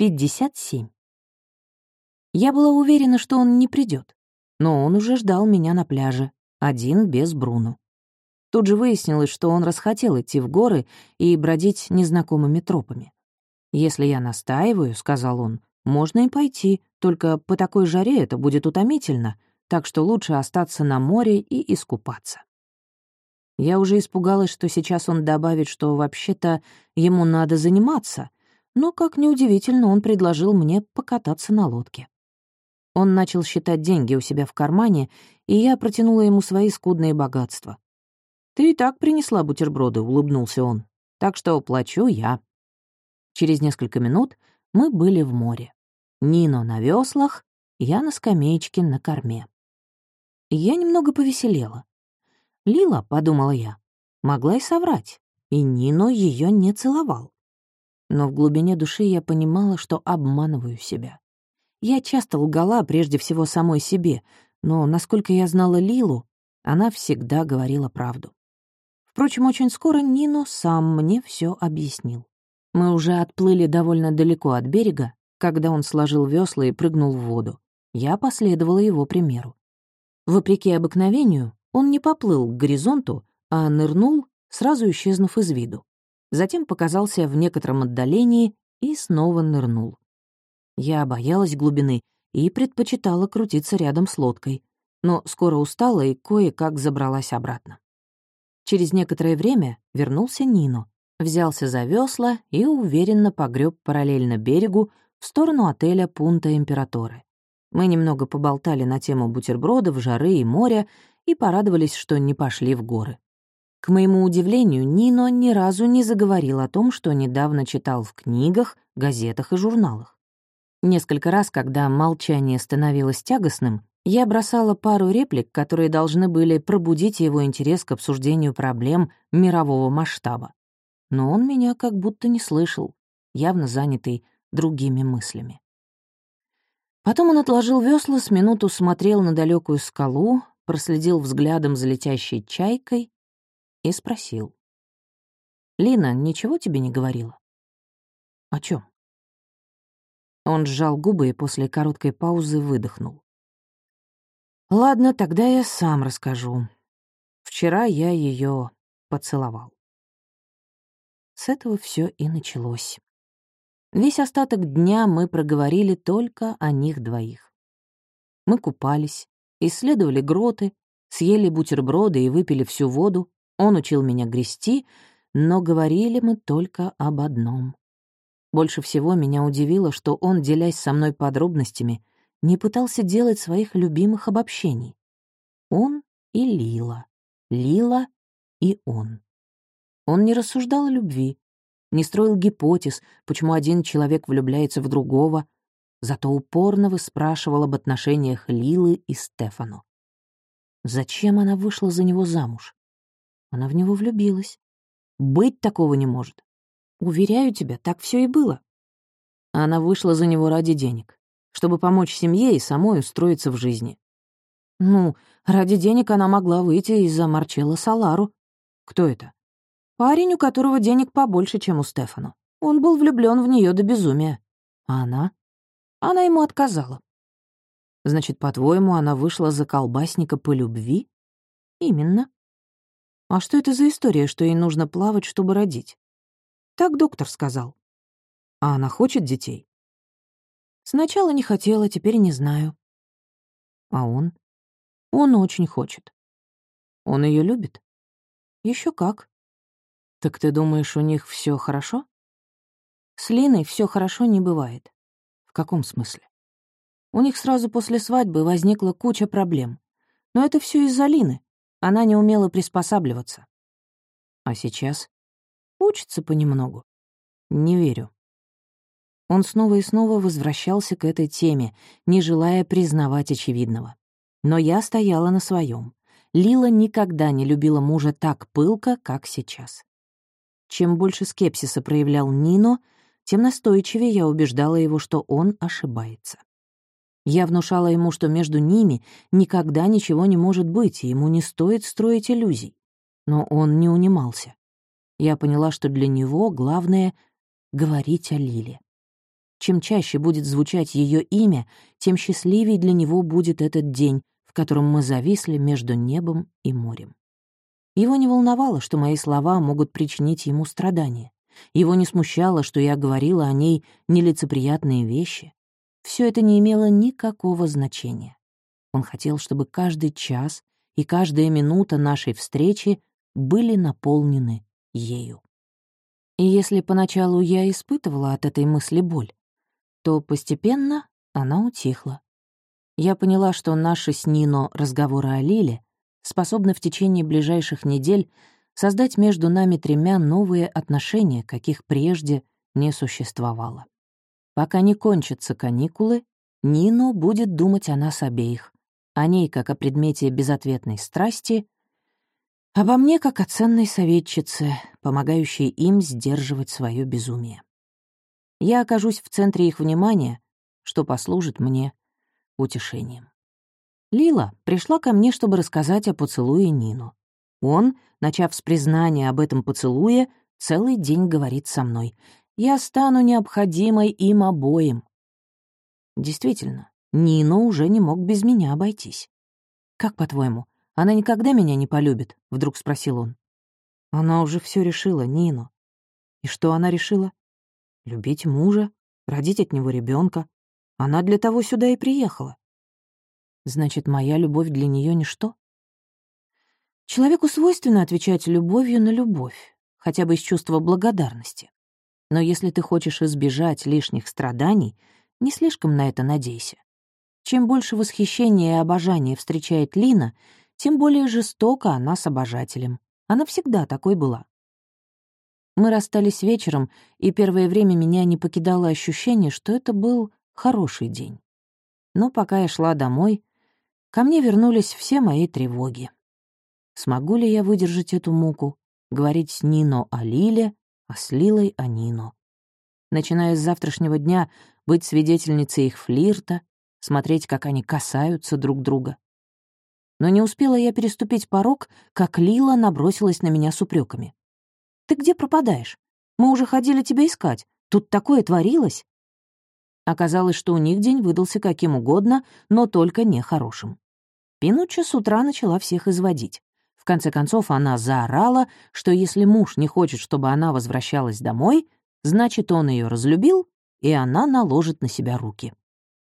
57. Я была уверена, что он не придет, но он уже ждал меня на пляже, один без Бруно. Тут же выяснилось, что он расхотел идти в горы и бродить незнакомыми тропами. «Если я настаиваю», — сказал он, — «можно и пойти, только по такой жаре это будет утомительно, так что лучше остаться на море и искупаться». Я уже испугалась, что сейчас он добавит, что вообще-то ему надо заниматься, но, как неудивительно, он предложил мне покататься на лодке. Он начал считать деньги у себя в кармане, и я протянула ему свои скудные богатства. «Ты и так принесла бутерброды», — улыбнулся он. «Так что плачу я». Через несколько минут мы были в море. Нино на веслах, я на скамеечке на корме. Я немного повеселела. Лила, — подумала я, — могла и соврать, и Нино ее не целовал но в глубине души я понимала, что обманываю себя. Я часто лгала прежде всего самой себе, но, насколько я знала Лилу, она всегда говорила правду. Впрочем, очень скоро Нино сам мне все объяснил. Мы уже отплыли довольно далеко от берега, когда он сложил весла и прыгнул в воду. Я последовала его примеру. Вопреки обыкновению, он не поплыл к горизонту, а нырнул, сразу исчезнув из виду затем показался в некотором отдалении и снова нырнул. Я боялась глубины и предпочитала крутиться рядом с лодкой, но скоро устала и кое-как забралась обратно. Через некоторое время вернулся Нино, взялся за весла и уверенно погреб параллельно берегу в сторону отеля Пунта Императоры. Мы немного поболтали на тему бутербродов, жары и моря и порадовались, что не пошли в горы. К моему удивлению, Нино ни разу не заговорил о том, что недавно читал в книгах, газетах и журналах. Несколько раз, когда молчание становилось тягостным, я бросала пару реплик, которые должны были пробудить его интерес к обсуждению проблем мирового масштаба. Но он меня как будто не слышал, явно занятый другими мыслями. Потом он отложил весла, с минуту смотрел на далекую скалу, проследил взглядом за летящей чайкой и спросил. «Лина ничего тебе не говорила?» «О чем? Он сжал губы и после короткой паузы выдохнул. «Ладно, тогда я сам расскажу. Вчера я ее поцеловал». С этого все и началось. Весь остаток дня мы проговорили только о них двоих. Мы купались, исследовали гроты, съели бутерброды и выпили всю воду, он учил меня грести, но говорили мы только об одном. Больше всего меня удивило, что он, делясь со мной подробностями, не пытался делать своих любимых обобщений. Он и Лила, Лила и он. Он не рассуждал о любви, не строил гипотез, почему один человек влюбляется в другого, зато упорно выспрашивал об отношениях Лилы и Стефану. Зачем она вышла за него замуж? Она в него влюбилась. Быть такого не может. Уверяю тебя, так все и было. Она вышла за него ради денег, чтобы помочь семье и самой устроиться в жизни. Ну, ради денег она могла выйти из-за Марчелла Салару. Кто это? Парень, у которого денег побольше, чем у Стефана. Он был влюблен в нее до безумия. А она? Она ему отказала. Значит, по-твоему, она вышла за колбасника по любви? Именно. А что это за история, что ей нужно плавать, чтобы родить? Так доктор сказал. А она хочет детей? Сначала не хотела, теперь не знаю. А он? Он очень хочет. Он ее любит? Еще как. Так ты думаешь, у них все хорошо? С Линой все хорошо не бывает. В каком смысле? У них сразу после свадьбы возникла куча проблем. Но это все из-за Лины. Она не умела приспосабливаться. А сейчас? Учится понемногу. Не верю. Он снова и снова возвращался к этой теме, не желая признавать очевидного. Но я стояла на своем. Лила никогда не любила мужа так пылко, как сейчас. Чем больше скепсиса проявлял Нино, тем настойчивее я убеждала его, что он ошибается. Я внушала ему, что между ними никогда ничего не может быть, и ему не стоит строить иллюзий. Но он не унимался. Я поняла, что для него главное — говорить о Лиле. Чем чаще будет звучать ее имя, тем счастливее для него будет этот день, в котором мы зависли между небом и морем. Его не волновало, что мои слова могут причинить ему страдания. Его не смущало, что я говорила о ней нелицеприятные вещи. Все это не имело никакого значения. Он хотел, чтобы каждый час и каждая минута нашей встречи были наполнены ею. И если поначалу я испытывала от этой мысли боль, то постепенно она утихла. Я поняла, что наши с Нино разговоры о Лиле способны в течение ближайших недель создать между нами тремя новые отношения, каких прежде не существовало. Пока не кончатся каникулы, Нино будет думать о нас обеих, о ней как о предмете безответной страсти, обо мне как о ценной советчице, помогающей им сдерживать свое безумие. Я окажусь в центре их внимания, что послужит мне утешением. Лила пришла ко мне, чтобы рассказать о поцелуе Нину. Он, начав с признания об этом поцелуе, целый день говорит со мной. «Я стану необходимой им обоим». Действительно, Нино уже не мог без меня обойтись. «Как, по-твоему, она никогда меня не полюбит?» — вдруг спросил он. Она уже все решила, Нино. И что она решила? Любить мужа, родить от него ребенка. Она для того сюда и приехала. Значит, моя любовь для нее ничто? Человеку свойственно отвечать любовью на любовь, хотя бы из чувства благодарности. Но если ты хочешь избежать лишних страданий, не слишком на это надейся. Чем больше восхищения и обожания встречает Лина, тем более жестоко она с обожателем. Она всегда такой была. Мы расстались вечером, и первое время меня не покидало ощущение, что это был хороший день. Но пока я шла домой, Ко мне вернулись все мои тревоги. Смогу ли я выдержать эту муку, говорить Нино о Лиле, а с Лилой о Нино? Начиная с завтрашнего дня быть свидетельницей их флирта, смотреть, как они касаются друг друга. Но не успела я переступить порог, как Лила набросилась на меня с упреками. «Ты где пропадаешь? Мы уже ходили тебя искать. Тут такое творилось!» Оказалось, что у них день выдался каким угодно, но только не хорошим. Пинуча с утра начала всех изводить. Конце концов, она заорала, что если муж не хочет, чтобы она возвращалась домой, значит, он ее разлюбил, и она наложит на себя руки.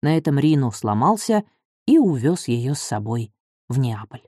На этом Рино сломался и увез ее с собой в Неаполь.